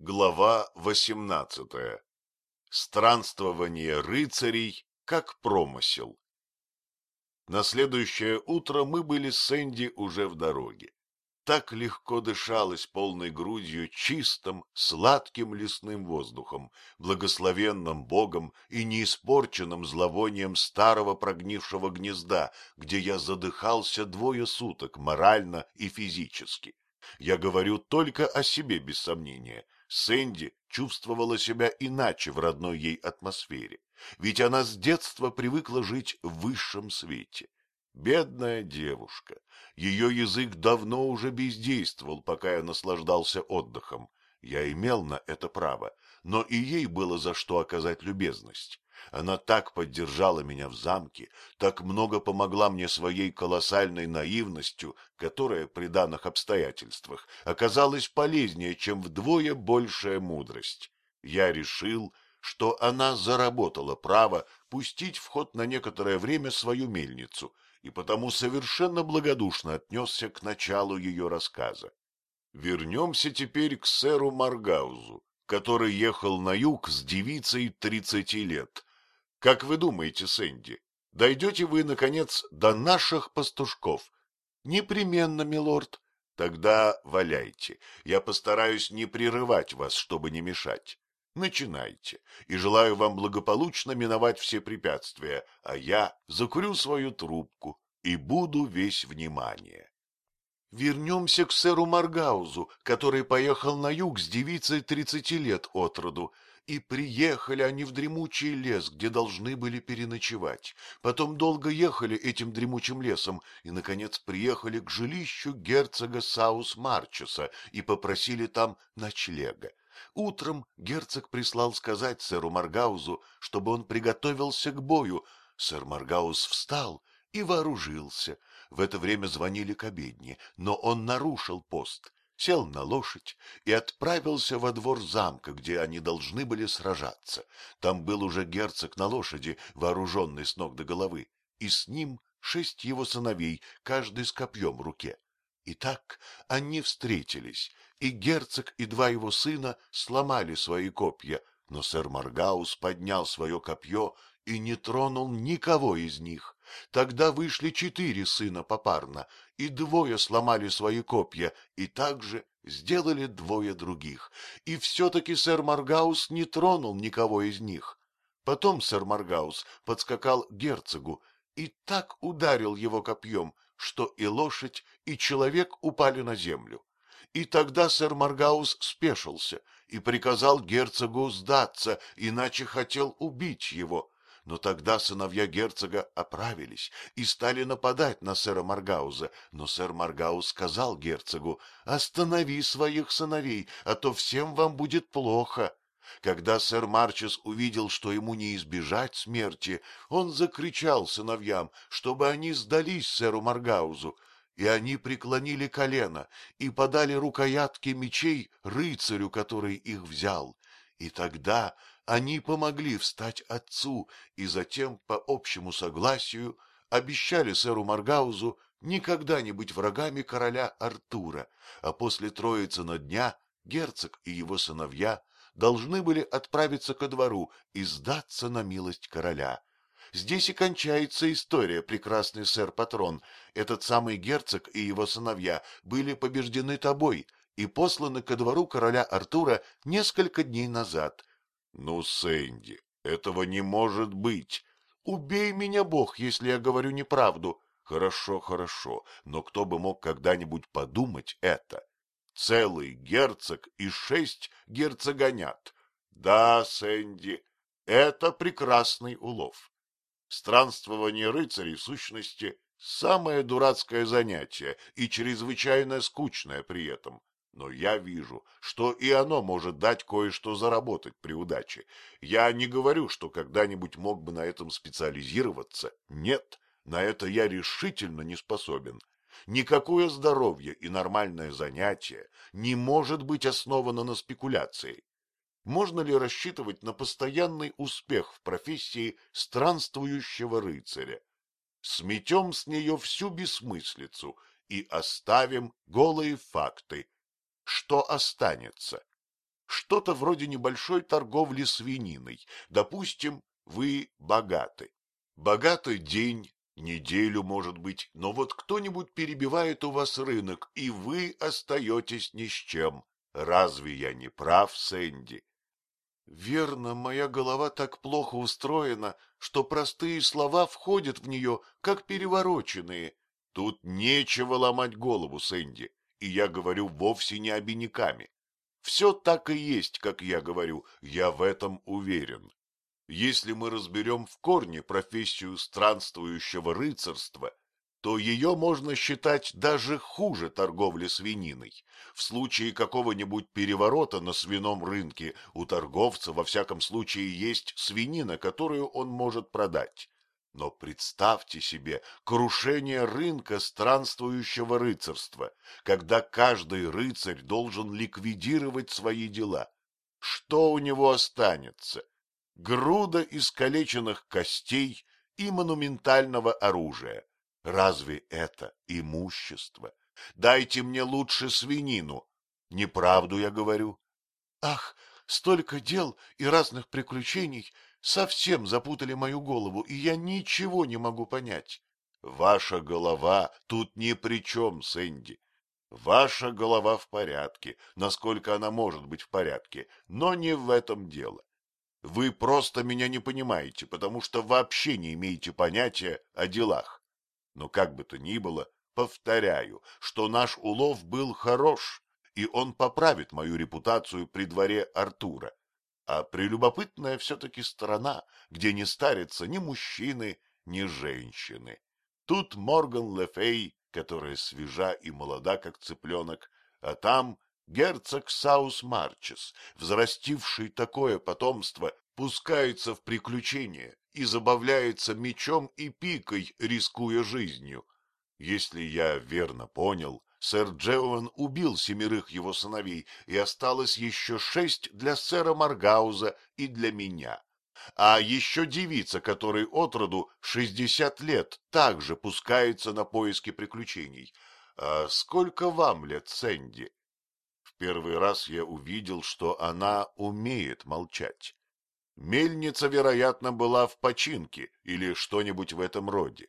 Глава восемнадцатая. Странствование рыцарей как промысел. На следующее утро мы были с Сэнди уже в дороге. Так легко дышалось полной грудью чистым, сладким лесным воздухом, благословенным Богом и неиспорченным зловонием старого прогнившего гнезда, где я задыхался двое суток морально и физически. Я говорю только о себе без сомнения — Сэнди чувствовала себя иначе в родной ей атмосфере, ведь она с детства привыкла жить в высшем свете. Бедная девушка, ее язык давно уже бездействовал, пока я наслаждался отдыхом. Я имел на это право, но и ей было за что оказать любезность. Она так поддержала меня в замке, так много помогла мне своей колоссальной наивностью, которая при данных обстоятельствах оказалась полезнее, чем вдвое большая мудрость. Я решил, что она заработала право пустить в ход на некоторое время свою мельницу, и потому совершенно благодушно отнесся к началу ее рассказа. Вернемся теперь к сэру Маргаузу, который ехал на юг с девицей тридцати лет, как вы думаете, Сэнди, дойдете вы, наконец, до наших пастушков? Непременно, милорд. Тогда валяйте. Я постараюсь не прерывать вас, чтобы не мешать. Начинайте, и желаю вам благополучно миновать все препятствия, а я закурю свою трубку и буду весь внимание. Вернемся к сэру Маргаузу, который поехал на юг с девицей тридцати лет от роду, и приехали они в дремучий лес, где должны были переночевать. Потом долго ехали этим дремучим лесом и, наконец, приехали к жилищу герцога Саус Марчеса и попросили там ночлега. Утром герцог прислал сказать сэру Маргаузу, чтобы он приготовился к бою. Сэр Маргауз встал и вооружился. В это время звонили к обедне, но он нарушил пост сел на лошадь и отправился во двор замка, где они должны были сражаться. Там был уже герцог на лошади, вооруженный с ног до головы, и с ним шесть его сыновей, каждый с копьем в руке. Итак, они встретились, и герцог и два его сына сломали свои копья, но сэр Маргаус поднял свое копье и не тронул никого из них. Тогда вышли четыре сына попарно, и двое сломали свои копья, и также сделали двое других. И все-таки сэр Маргаус не тронул никого из них. Потом сэр Маргаус подскакал к герцогу и так ударил его копьем, что и лошадь, и человек упали на землю. И тогда сэр Маргаус спешился и приказал герцогу сдаться, иначе хотел убить его. Но тогда сыновья герцога оправились и стали нападать на сэра Маргауза, но сэр Маргауз сказал герцогу, «Останови своих сыновей, а то всем вам будет плохо». Когда сэр Марчес увидел, что ему не избежать смерти, он закричал сыновьям, чтобы они сдались сэру Маргаузу, и они преклонили колено и подали рукоятки мечей рыцарю, который их взял. И тогда они помогли встать отцу и затем, по общему согласию, обещали сэру Маргаузу никогда не быть врагами короля Артура, а после Троицына дня герцог и его сыновья должны были отправиться ко двору и сдаться на милость короля. Здесь и кончается история, прекрасный сэр-патрон. Этот самый герцог и его сыновья были побеждены тобой и посланы ко двору короля Артура несколько дней назад. Ну, Сэнди, этого не может быть. Убей меня, Бог, если я говорю неправду. Хорошо, хорошо, но кто бы мог когда-нибудь подумать это? Целый герцог и шесть герцогонят. Да, Сэнди, это прекрасный улов. Странствование рыцарей, в сущности, самое дурацкое занятие и чрезвычайно скучное при этом. Но я вижу, что и оно может дать кое-что заработать при удаче. Я не говорю, что когда-нибудь мог бы на этом специализироваться. Нет, на это я решительно не способен. Никакое здоровье и нормальное занятие не может быть основано на спекуляции. Можно ли рассчитывать на постоянный успех в профессии странствующего рыцаря? Сметем с нее всю бессмыслицу и оставим голые факты – что останется? что-то вроде небольшой торговли свининой. Допустим, вы богаты. Богатый день, неделю, может быть, но вот кто-нибудь перебивает у вас рынок, и вы остаетесь ни с чем. Разве я не прав, Сэнди? Верно, моя голова так плохо устроена, что простые слова входят в нее, как перевороченные. Тут нечего ломать голову, Сэнди, и я говорю вовсе не обиняками. Все так и есть, как я говорю, я в этом уверен. Если мы разберем в корне профессию странствующего рыцарства, то ее можно считать даже хуже торговли свининой. В случае какого-нибудь переворота на свином рынке у торговца во всяком случае есть свинина, которую он может продать. Но представьте себе крушение рынка странствующего рыцарства, когда каждый рыцарь должен ликвидировать свои дела. Что у него останется? Груда искалеченных костей и монументального оружия. Разве это имущество? Дайте мне лучше свинину. Неправду я говорю. Ах, столько дел и разных приключений совсем запутали мою голову, и я ничего не могу понять. Ваша голова тут ни при чем, Сэнди. Ваша голова в порядке, насколько она может быть в порядке, но не в этом дело. Вы просто меня не понимаете, потому что вообще не имеете понятия о делах. Но как бы то ни было, повторяю, что наш улов был хорош, и он поправит мою репутацию при дворе Артура. А прелюбопытная все-таки страна, где не старятся ни мужчины, ни женщины. Тут Морган Лефей, которая свежа и молода, как цыпленок, а там герцог Саус Марчес, взрастивший такое потомство, пускается в приключения и забавляется мечом и пикой, рискуя жизнью. Если я верно понял, сэр Джеован убил семерых его сыновей, и осталось еще шесть для сэра Маргауза и для меня. А еще девица, которой отроду шестьдесят лет, также пускается на поиски приключений. А сколько вам лет, Сэнди? В первый раз я увидел, что она умеет молчать. Мельница, вероятно, была в починке или что-нибудь в этом роде.